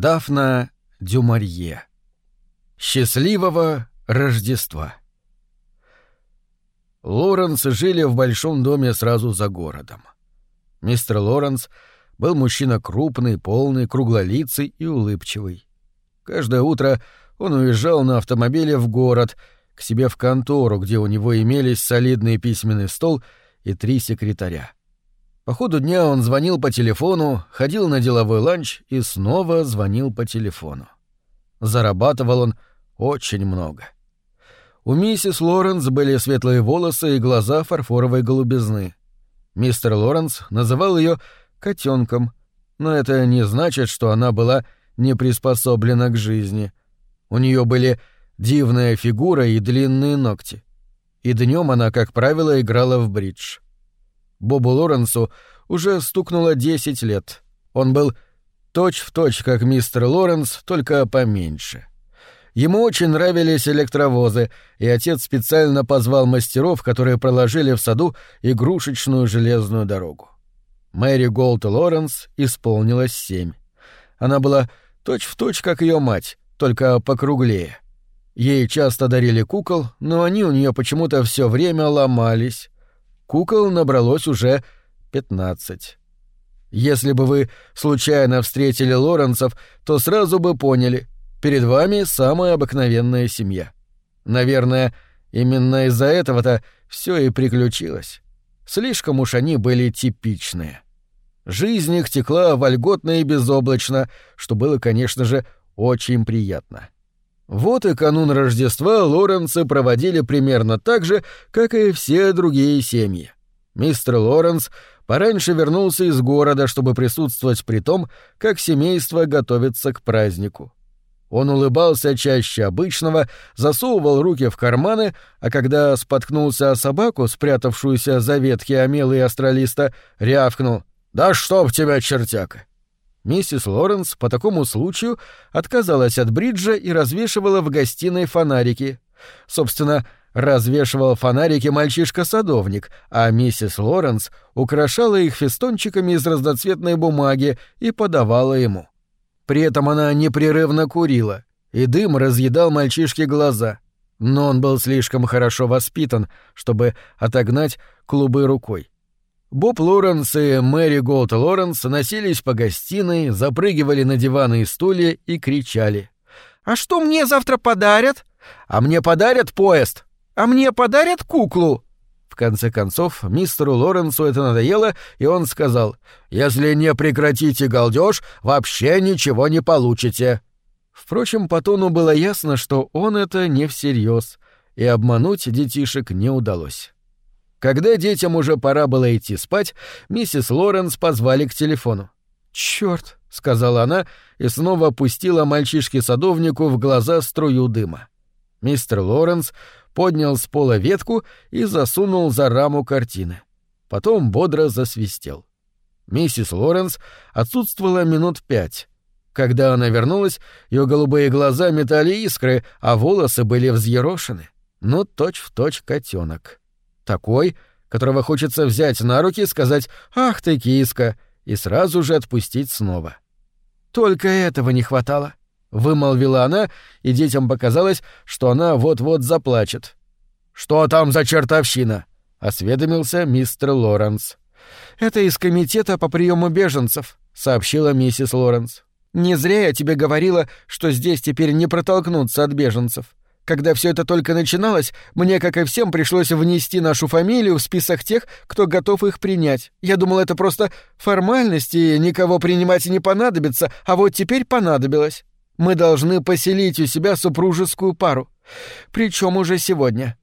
Дафна Дюмарье. Счастливого Рождества. Лоренс жили в большом доме сразу за городом. Мистер Лоренс был мужчина крупный, полный, круглолицый и улыбчивый. Каждое утро он уезжал на автомобиле в город, к себе в контору, где у него имелись солидный письменный стол и три секретаря. По ходу дня он звонил по телефону, ходил на деловой ланч и снова звонил по телефону. Зарабатывал он очень много. У миссис Лоренс были светлые волосы и глаза фарфоровой голубизны. Мистер Лоренс называл ее котенком, но это не значит, что она была не приспособлена к жизни. У нее были дивная фигура и длинные ногти. И днем она, как правило, играла в бридж. Бобу Лоренсу уже стукнуло 10 лет. Он был точь-в-точь, точь, как мистер Лоренс, только поменьше. Ему очень нравились электровозы, и отец специально позвал мастеров, которые проложили в саду игрушечную железную дорогу. Мэри Голд Лоренс исполнилось семь. Она была точь-в-точь, точь, как ее мать, только покруглее. Ей часто дарили кукол, но они у нее почему-то все время ломались. Кукол набралось уже пятнадцать. Если бы вы случайно встретили Лоренцев, то сразу бы поняли, перед вами самая обыкновенная семья. Наверное, именно из-за этого-то все и приключилось. Слишком уж они были типичные. Жизнь их текла вольготно и безоблачно, что было, конечно же, очень приятно. — вот и канун Рождества Лоренсы проводили примерно так же, как и все другие семьи. Мистер Лоренс пораньше вернулся из города, чтобы присутствовать при том, как семейство готовится к празднику. Он улыбался чаще обычного, засовывал руки в карманы, а когда споткнулся о собаку, спрятавшуюся за ветки омелы астралиста, рявкнул «Да чтоб тебя, чертяка!» Миссис Лоренс по такому случаю отказалась от бриджа и развешивала в гостиной фонарики. Собственно, развешивал фонарики мальчишка-садовник, а миссис Лоренс украшала их фестончиками из разноцветной бумаги и подавала ему. При этом она непрерывно курила, и дым разъедал мальчишке глаза. Но он был слишком хорошо воспитан, чтобы отогнать клубы рукой. Боб Лоренс и Мэри Голд Лоренс носились по гостиной, запрыгивали на диваны и стулья и кричали. «А что мне завтра подарят? А мне подарят поезд! А мне подарят куклу!» В конце концов, мистеру Лоренсу это надоело, и он сказал, «Если не прекратите галдеж, вообще ничего не получите». Впрочем, по тону было ясно, что он это не всерьез, и обмануть детишек не удалось. Когда детям уже пора было идти спать, миссис Лоренс позвали к телефону. «Чёрт!» — сказала она и снова опустила мальчишке-садовнику в глаза струю дыма. Мистер Лоренс поднял с пола ветку и засунул за раму картины. Потом бодро засвистел. Миссис Лоренс отсутствовала минут пять. Когда она вернулась, ее голубые глаза метали искры, а волосы были взъерошены. Ну, точь-в-точь котенок такой, которого хочется взять на руки, сказать «Ах ты, киска!» и сразу же отпустить снова. «Только этого не хватало», — вымолвила она, и детям показалось, что она вот-вот заплачет. «Что там за чертовщина?» — осведомился мистер Лоренс. «Это из комитета по приему беженцев», — сообщила миссис Лоренс. «Не зря я тебе говорила, что здесь теперь не протолкнуться от беженцев. Когда все это только начиналось, мне, как и всем, пришлось внести нашу фамилию в список тех, кто готов их принять. Я думал, это просто формальность, и никого принимать не понадобится, а вот теперь понадобилось. Мы должны поселить у себя супружескую пару. Причем уже сегодня».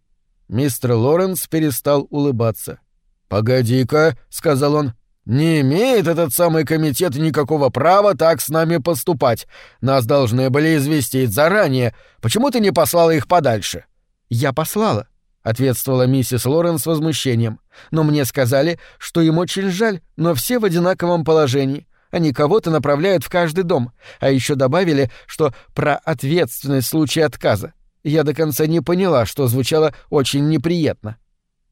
Мистер Лоренс перестал улыбаться. «Погоди-ка», — сказал он, не имеет этот самый комитет никакого права так с нами поступать. Нас должны были известить заранее. Почему ты не послала их подальше? Я послала, ответствовала миссис Лоренс с возмущением. Но мне сказали, что им очень жаль, но все в одинаковом положении. Они кого-то направляют в каждый дом, а еще добавили, что про ответственность в случае отказа. Я до конца не поняла, что звучало очень неприятно.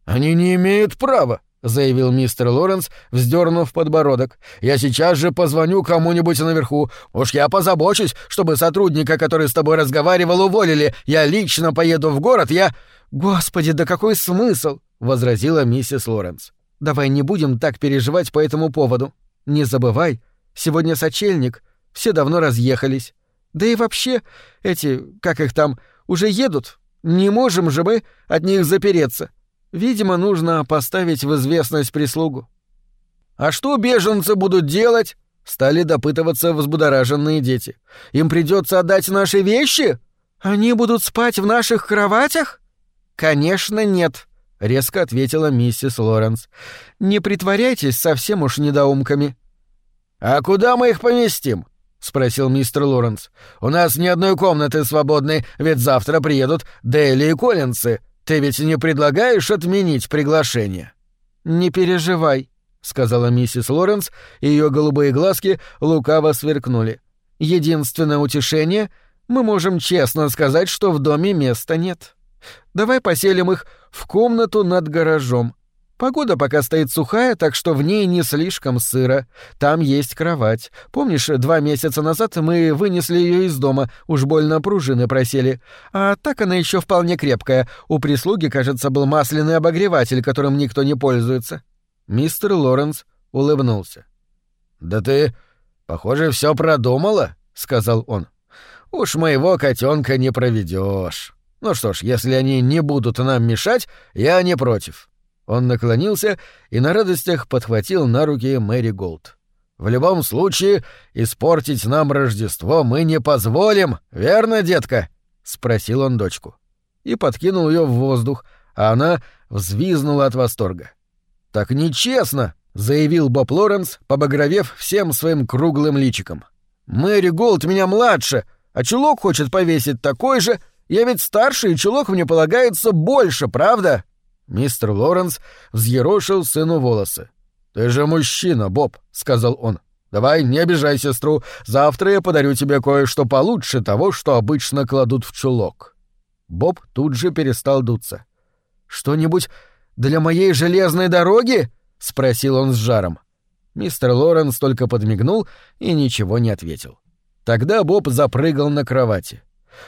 Они не имеют права, заявил мистер Лоренс, вздернув подбородок. «Я сейчас же позвоню кому-нибудь наверху. Уж я позабочусь, чтобы сотрудника, который с тобой разговаривал, уволили. Я лично поеду в город, я...» «Господи, да какой смысл?» — возразила миссис Лоренс. «Давай не будем так переживать по этому поводу. Не забывай, сегодня сочельник, все давно разъехались. Да и вообще, эти, как их там, уже едут. Не можем же мы от них запереться. Видимо, нужно поставить в известность прислугу. А что беженцы будут делать? Стали допытываться взбудораженные дети. Им придется отдать наши вещи? Они будут спать в наших кроватях? Конечно, нет, резко ответила миссис Лоренс. Не притворяйтесь совсем уж недоумками. А куда мы их поместим? спросил мистер Лоренс. У нас ни одной комнаты свободной, ведь завтра приедут Дейли и Коллинсы. Ты ведь не предлагаешь отменить приглашение? Не переживай, сказала миссис Лоренс, и ее голубые глазки лукаво сверкнули. Единственное утешение — мы можем честно сказать, что в доме места нет. Давай поселим их в комнату над гаражом. Погода пока стоит сухая, так что в ней не слишком сыро. Там есть кровать. Помнишь, два месяца назад мы вынесли ее из дома, уж больно пружины просели. А так она еще вполне крепкая. У прислуги, кажется, был масляный обогреватель, которым никто не пользуется. Мистер Лоренс улыбнулся. «Да ты, похоже, все продумала», — сказал он. «Уж моего котенка не проведешь. Ну что ж, если они не будут нам мешать, я не против». Он наклонился и на радостях подхватил на руки Мэри Голд. «В любом случае, испортить нам Рождество мы не позволим, верно, детка?» — спросил он дочку. И подкинул ее в воздух, а она взвизнула от восторга. «Так нечестно!» — заявил Боб Лоренс, побагровев всем своим круглым личиком. «Мэри Голд меня младше, а чулок хочет повесить такой же. Я ведь старше, и чулок мне полагается больше, правда?» Мистер Лоренс взъерошил сыну волосы. «Ты же мужчина, Боб», — сказал он. «Давай, не обижай сестру. Завтра я подарю тебе кое-что получше того, что обычно кладут в чулок». Боб тут же перестал дуться. «Что-нибудь для моей железной дороги?» — спросил он с жаром. Мистер Лоренс только подмигнул и ничего не ответил. Тогда Боб запрыгал на кровати.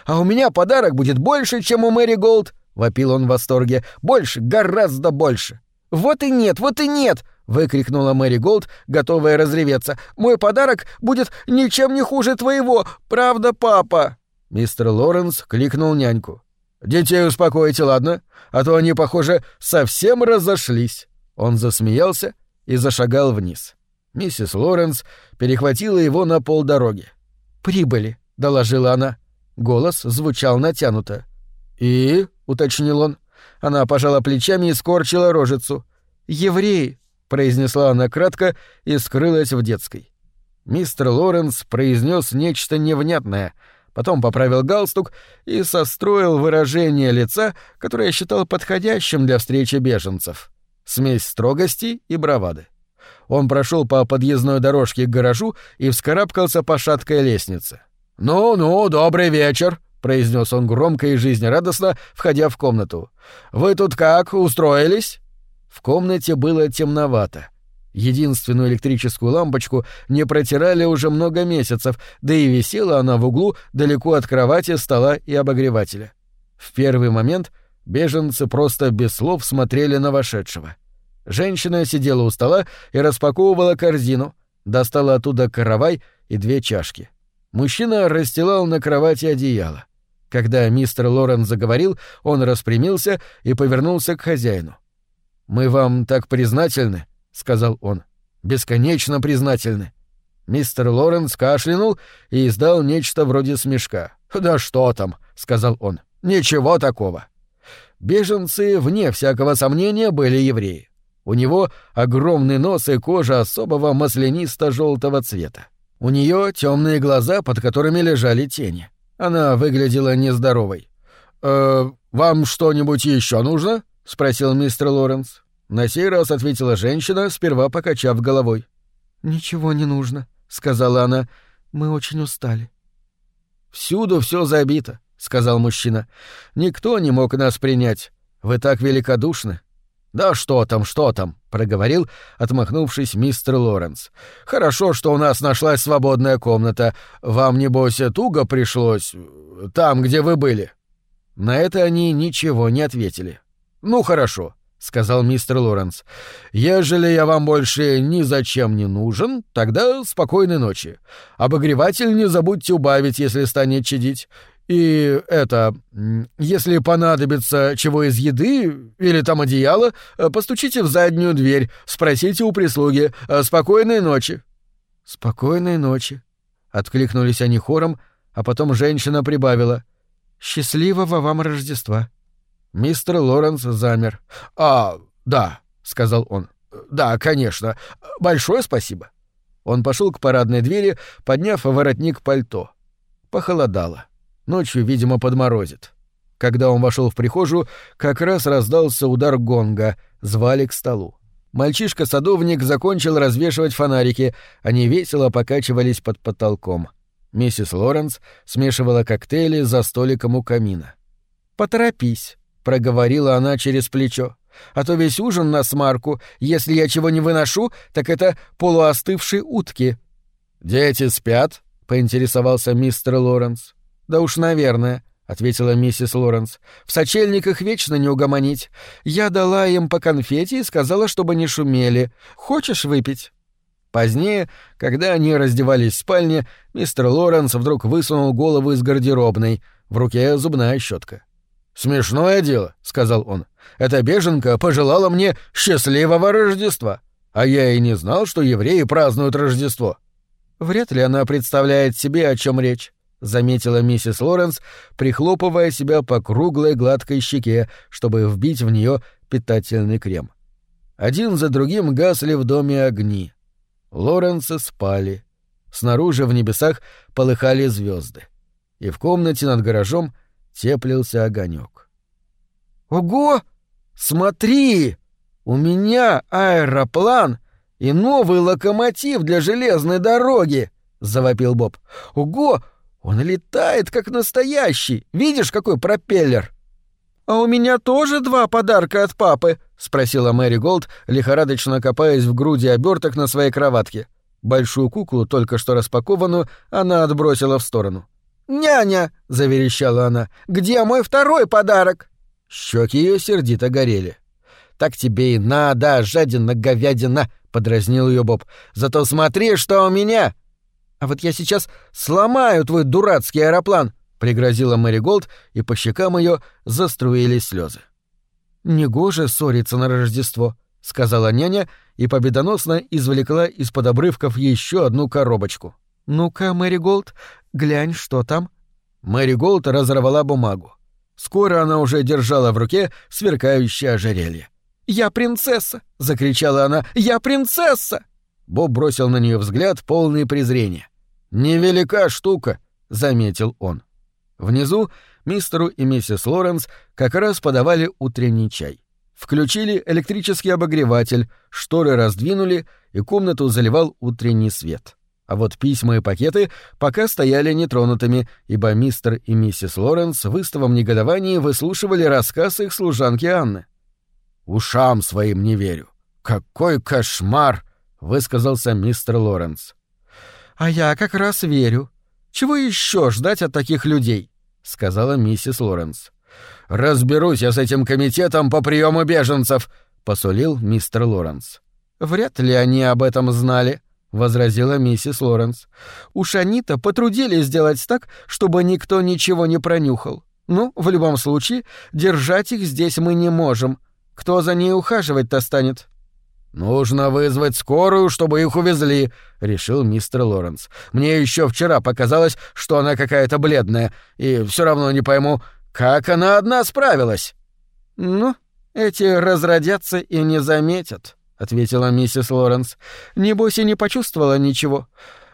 «А у меня подарок будет больше, чем у Мэри Голд», — вопил он в восторге. «Больше, гораздо больше!» «Вот и нет, вот и нет!» — выкрикнула Мэри Голд, готовая разреветься. «Мой подарок будет ничем не хуже твоего, правда, папа?» Мистер Лоренс кликнул няньку. «Детей успокойте, ладно? А то они, похоже, совсем разошлись». Он засмеялся и зашагал вниз. Миссис Лоренс перехватила его на полдороги. «Прибыли», — доложила она. Голос звучал натянуто. «И?» — уточнил он. Она пожала плечами и скорчила рожицу. «Евреи!» — произнесла она кратко и скрылась в детской. Мистер Лоренс произнес нечто невнятное, потом поправил галстук и состроил выражение лица, которое считал подходящим для встречи беженцев. Смесь строгости и бравады. Он прошел по подъездной дорожке к гаражу и вскарабкался по шаткой лестнице. «Ну-ну, добрый вечер!» — произнес он громко и жизнерадостно, входя в комнату. «Вы тут как, устроились?» В комнате было темновато. Единственную электрическую лампочку не протирали уже много месяцев, да и висела она в углу далеко от кровати, стола и обогревателя. В первый момент беженцы просто без слов смотрели на вошедшего. Женщина сидела у стола и распаковывала корзину, достала оттуда каравай и две чашки. Мужчина расстилал на кровати одеяло. Когда мистер Лорен заговорил, он распрямился и повернулся к хозяину. «Мы вам так признательны», — сказал он. «Бесконечно признательны». Мистер Лоренс кашлянул и издал нечто вроде смешка. «Да что там», — сказал он. «Ничего такого». Беженцы, вне всякого сомнения, были евреи. У него огромный нос и кожа особого маслянисто-желтого цвета. У нее темные глаза, под которыми лежали тени. Она выглядела нездоровой. «Э, «Вам что-нибудь еще нужно?» — спросил мистер Лоренс. На сей раз ответила женщина, сперва покачав головой. «Ничего не нужно», — сказала она. «Мы очень устали». «Всюду все забито», — сказал мужчина. «Никто не мог нас принять. Вы так великодушны». «Да что там, что там?» — проговорил, отмахнувшись мистер Лоренс. «Хорошо, что у нас нашлась свободная комната. Вам, небось, туго пришлось там, где вы были?» На это они ничего не ответили. «Ну, хорошо», — сказал мистер Лоренс. «Ежели я вам больше ни зачем не нужен, тогда спокойной ночи. Обогреватель не забудьте убавить, если станет чадить. И это, если понадобится чего из еды или там одеяло, э, постучите в заднюю дверь, спросите у прислуги. Э, спокойной ночи. Спокойной ночи. Откликнулись они хором, а потом женщина прибавила: Счастливого вам Рождества. Мистер Лоренс замер. А, да, сказал он. Да, конечно. Большое спасибо. Он пошел к парадной двери, подняв воротник пальто. Похолодало. Ночью, видимо, подморозит. Когда он вошел в прихожую, как раз раздался удар гонга, звали к столу. Мальчишка-садовник закончил развешивать фонарики, они весело покачивались под потолком. Миссис Лоренс смешивала коктейли за столиком у камина. «Поторопись», — проговорила она через плечо, «а то весь ужин на смарку. Если я чего не выношу, так это полуостывшие утки». «Дети спят?» — поинтересовался мистер Лоренс. «Да уж, наверное», — ответила миссис Лоренс. «В сочельниках вечно не угомонить. Я дала им по конфете и сказала, чтобы не шумели. Хочешь выпить?» Позднее, когда они раздевались в спальне, мистер Лоренс вдруг высунул голову из гардеробной, в руке зубная щетка. «Смешное дело», — сказал он. «Эта беженка пожелала мне счастливого Рождества, а я и не знал, что евреи празднуют Рождество». Вряд ли она представляет себе, о чем речь. — заметила миссис Лоренс, прихлопывая себя по круглой гладкой щеке, чтобы вбить в нее питательный крем. Один за другим гасли в доме огни. Лоренсы спали. Снаружи в небесах полыхали звезды, И в комнате над гаражом теплился огонек. «Ого! Смотри! У меня аэроплан и новый локомотив для железной дороги!» — завопил Боб. «Ого! Он летает, как настоящий. Видишь, какой пропеллер?» «А у меня тоже два подарка от папы?» — спросила Мэри Голд, лихорадочно копаясь в груди оберток на своей кроватке. Большую куклу, только что распакованную, она отбросила в сторону. «Няня!» — заверещала она. «Где мой второй подарок?» Щеки ее сердито горели. «Так тебе и надо, жадина-говядина!» — подразнил ее Боб. «Зато смотри, что у меня!» А вот я сейчас сломаю твой дурацкий аэроплан, пригрозила Мэри Голд, и по щекам ее заструились слезы. Негоже ссориться на Рождество, сказала няня и победоносно извлекла из-под обрывков еще одну коробочку. Ну-ка, Мэри Голд, глянь, что там. Мэри Голд разорвала бумагу. Скоро она уже держала в руке сверкающее ожерелье. «Я принцесса!» — закричала она. «Я принцесса!» Боб бросил на нее взгляд, полный презрения. «Невелика штука», — заметил он. Внизу мистеру и миссис Лоренс как раз подавали утренний чай. Включили электрический обогреватель, шторы раздвинули, и комнату заливал утренний свет. А вот письма и пакеты пока стояли нетронутыми, ибо мистер и миссис Лоренс в истовом негодовании выслушивали рассказ их служанки Анны. «Ушам своим не верю. Какой кошмар!» — высказался мистер Лоренс. «А я как раз верю. Чего еще ждать от таких людей?» — сказала миссис Лоренс. «Разберусь я с этим комитетом по приему беженцев», — посулил мистер Лоренс. «Вряд ли они об этом знали», — возразила миссис Лоренс. «Уж они-то потрудились сделать так, чтобы никто ничего не пронюхал. Ну, в любом случае, держать их здесь мы не можем. Кто за ней ухаживать-то станет?» «Нужно вызвать скорую, чтобы их увезли», — решил мистер Лоренс. «Мне еще вчера показалось, что она какая-то бледная, и все равно не пойму, как она одна справилась». «Ну, эти разродятся и не заметят», — ответила миссис Лоренс. «Небось и не почувствовала ничего.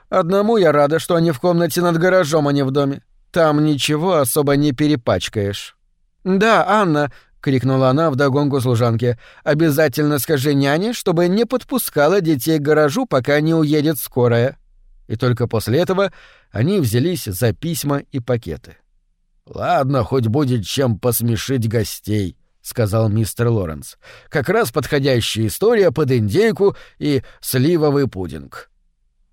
Одному я рада, что они в комнате над гаражом, а не в доме. Там ничего особо не перепачкаешь». «Да, Анна, крикнула она вдогонку служанке. Обязательно скажи няне, чтобы не подпускала детей к гаражу, пока не уедет скорая. И только после этого они взялись за письма и пакеты. Ладно, хоть будет чем посмешить гостей, сказал мистер Лоренс. «Как раз подходящая история под индейку и сливовый пудинг».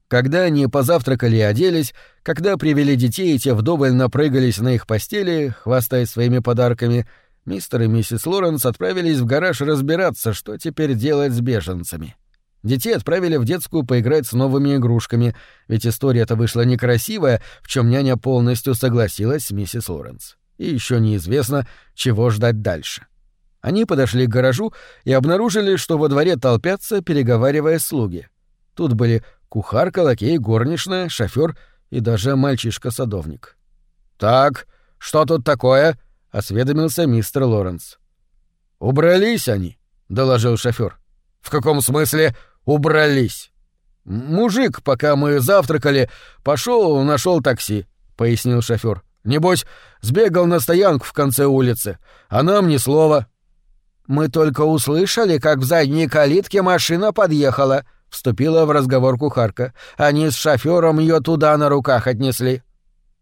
Когда они позавтракали и оделись, когда привели детей и те вдоволь напрыгались на их постели, хвастаясь своими подарками, мистер и миссис Лоренс отправились в гараж разбираться, что теперь делать с беженцами. Детей отправили в детскую поиграть с новыми игрушками, ведь история-то вышла некрасивая, в чем няня полностью согласилась с миссис Лоренс. И еще неизвестно, чего ждать дальше. Они подошли к гаражу и обнаружили, что во дворе толпятся, переговаривая слуги. Тут были кухарка, лакей, горничная, шофер и даже мальчишка-садовник. «Так, что тут такое?» — осведомился мистер Лоренс. «Убрались они», — доложил шофер. «В каком смысле убрались?» «Мужик, пока мы завтракали, пошел, нашел такси», — пояснил шофер. «Небось, сбегал на стоянку в конце улицы, а нам ни слова». «Мы только услышали, как в задней калитке машина подъехала», — вступила в разговор кухарка. «Они с шофером ее туда на руках отнесли».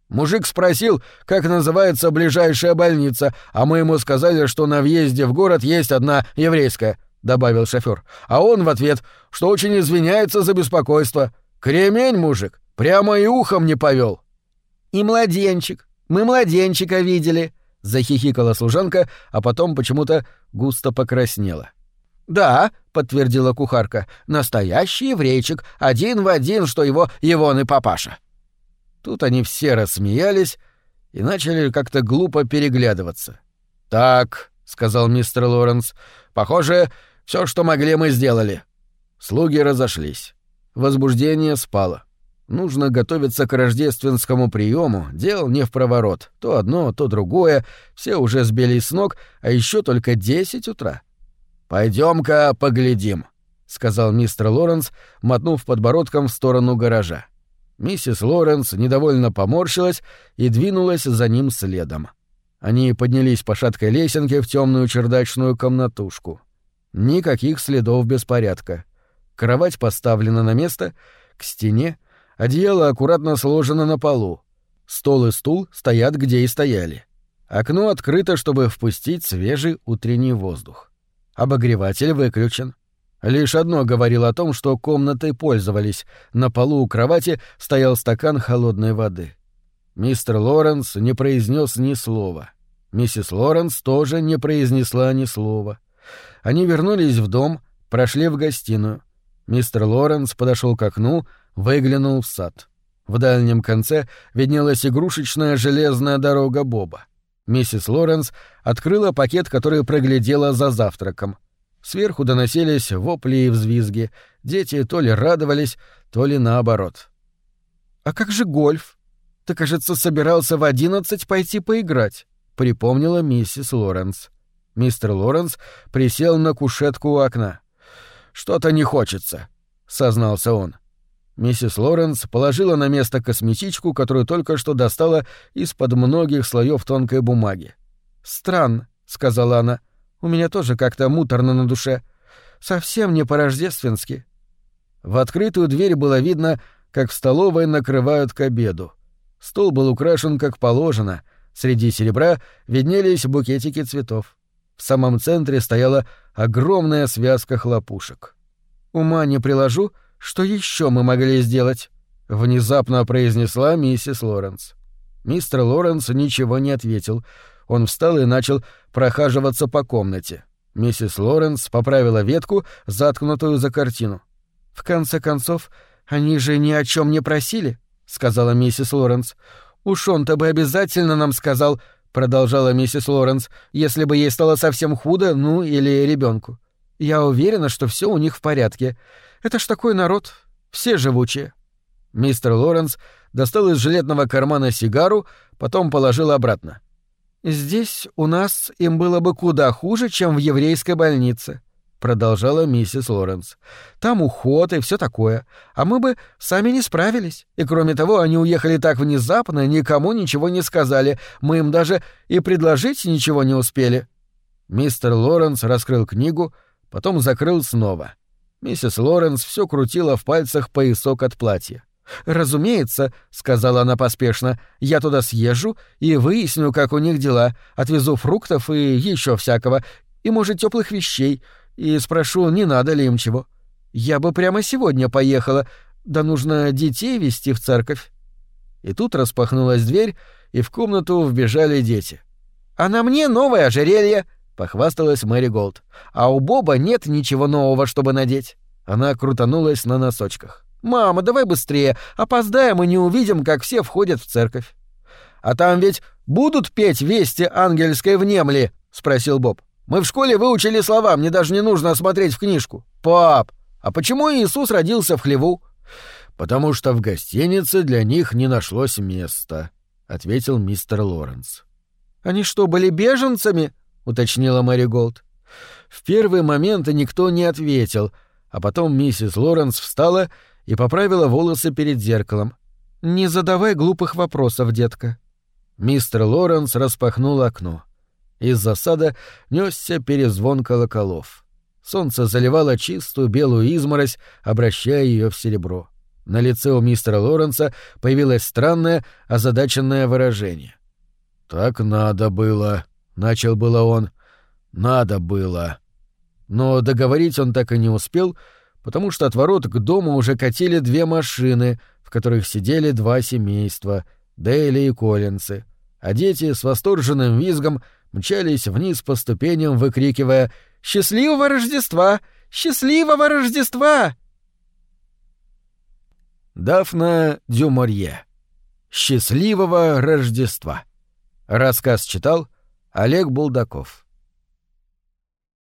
Мужик спросил, как называется ближайшая больница, а мы ему сказали, что на въезде в город есть одна еврейская, добавил шофер. А он в ответ, что очень извиняется за беспокойство. Кремень, мужик, прямо и ухом не повел. И младенчик. Мы младенчика видели, захихикала служанка, а потом почему-то густо покраснела. «Да», — подтвердила кухарка, — «настоящий еврейчик, один в один, что его Ивон и папаша». Тут они все рассмеялись и начали как-то глупо переглядываться. «Так», — сказал мистер Лоренс, — «похоже, все, что могли, мы сделали». Слуги разошлись. Возбуждение спало. Нужно готовиться к рождественскому приему, дел не в проворот. То одно, то другое, все уже сбились с ног, а еще только десять утра. Пойдем-ка поглядим, сказал мистер Лоренс, мотнув подбородком в сторону гаража. Миссис Лоренс недовольно поморщилась и двинулась за ним следом. Они поднялись по шаткой лесенке в темную чердачную комнатушку. Никаких следов беспорядка. Кровать поставлена на место, к стене — Одеяло аккуратно сложено на полу. Стол и стул стоят где и стояли. Окно открыто, чтобы впустить свежий утренний воздух. Обогреватель выключен. Лишь одно говорило о том, что комнатой пользовались. На полу у кровати стоял стакан холодной воды. Мистер Лоренс не произнес ни слова. Миссис Лоренс тоже не произнесла ни слова. Они вернулись в дом, прошли в гостиную. Мистер Лоренс подошел к окну, выглянул в сад. В дальнем конце виднелась игрушечная железная дорога Боба. Миссис Лоренс открыла пакет, который проглядела за завтраком. Сверху доносились вопли и взвизги. Дети то ли радовались, то ли наоборот. «А как же гольф? Ты, кажется, собирался в одиннадцать пойти поиграть», — припомнила миссис Лоренс. Мистер Лоренс присел на кушетку у окна. «Что-то не хочется», — сознался он. — Миссис Лоренс положила на место косметичку, которую только что достала из-под многих слоев тонкой бумаги. «Странно», — сказала она. «У меня тоже как-то муторно на душе. Совсем не по-рождественски». В открытую дверь было видно, как в столовой накрывают к обеду. Стол был украшен как положено. Среди серебра виднелись букетики цветов. В самом центре стояла огромная связка хлопушек. «Ума не приложу», — что еще мы могли сделать? внезапно произнесла миссис Лоренс. Мистер Лоренс ничего не ответил. Он встал и начал прохаживаться по комнате. Миссис Лоренс поправила ветку, заткнутую за картину. В конце концов, они же ни о чем не просили, сказала миссис Лоренс. Уж он-то бы обязательно нам сказал, продолжала миссис Лоренс, если бы ей стало совсем худо, ну или ребенку. Я уверена, что все у них в порядке. Это ж такой народ, все живучие. Мистер Лоренс достал из жилетного кармана сигару, потом положил обратно. Здесь у нас им было бы куда хуже, чем в еврейской больнице, продолжала миссис Лоренс. Там уход и все такое, а мы бы сами не справились. И кроме того, они уехали так внезапно, никому ничего не сказали. Мы им даже и предложить ничего не успели. Мистер Лоренс раскрыл книгу, потом закрыл снова. Миссис Лоренс все крутила в пальцах поясок от платья. «Разумеется», — сказала она поспешно, — «я туда съезжу и выясню, как у них дела, отвезу фруктов и еще всякого, и, может, теплых вещей, и спрошу, не надо ли им чего. Я бы прямо сегодня поехала, да нужно детей вести в церковь». И тут распахнулась дверь, и в комнату вбежали дети. «А на мне новое ожерелье», — похвасталась Мэри Голд. «А у Боба нет ничего нового, чтобы надеть». Она крутанулась на носочках. «Мама, давай быстрее, опоздаем и не увидим, как все входят в церковь». «А там ведь будут петь вести ангельской внемли?» — спросил Боб. «Мы в школе выучили слова, мне даже не нужно смотреть в книжку». «Пап, а почему Иисус родился в хлеву?» «Потому что в гостинице для них не нашлось места», — ответил мистер Лоренс. «Они что, были беженцами?» — уточнила Мэри Голд. В первый момент никто не ответил, а потом миссис Лоренс встала и поправила волосы перед зеркалом. «Не задавай глупых вопросов, детка». Мистер Лоренс распахнул окно. Из засада несся перезвон колоколов. Солнце заливало чистую белую изморозь, обращая ее в серебро. На лице у мистера Лоренса появилось странное, озадаченное выражение. «Так надо было», — начал было он. «Надо было». Но договорить он так и не успел, — потому что от ворот к дому уже катили две машины, в которых сидели два семейства — Дейли и Коллинсы, а дети с восторженным визгом мчались вниз по ступеням, выкрикивая «Счастливого Рождества! Счастливого Рождества!» Дафна Дюморье. «Счастливого Рождества!» Рассказ читал Олег Булдаков.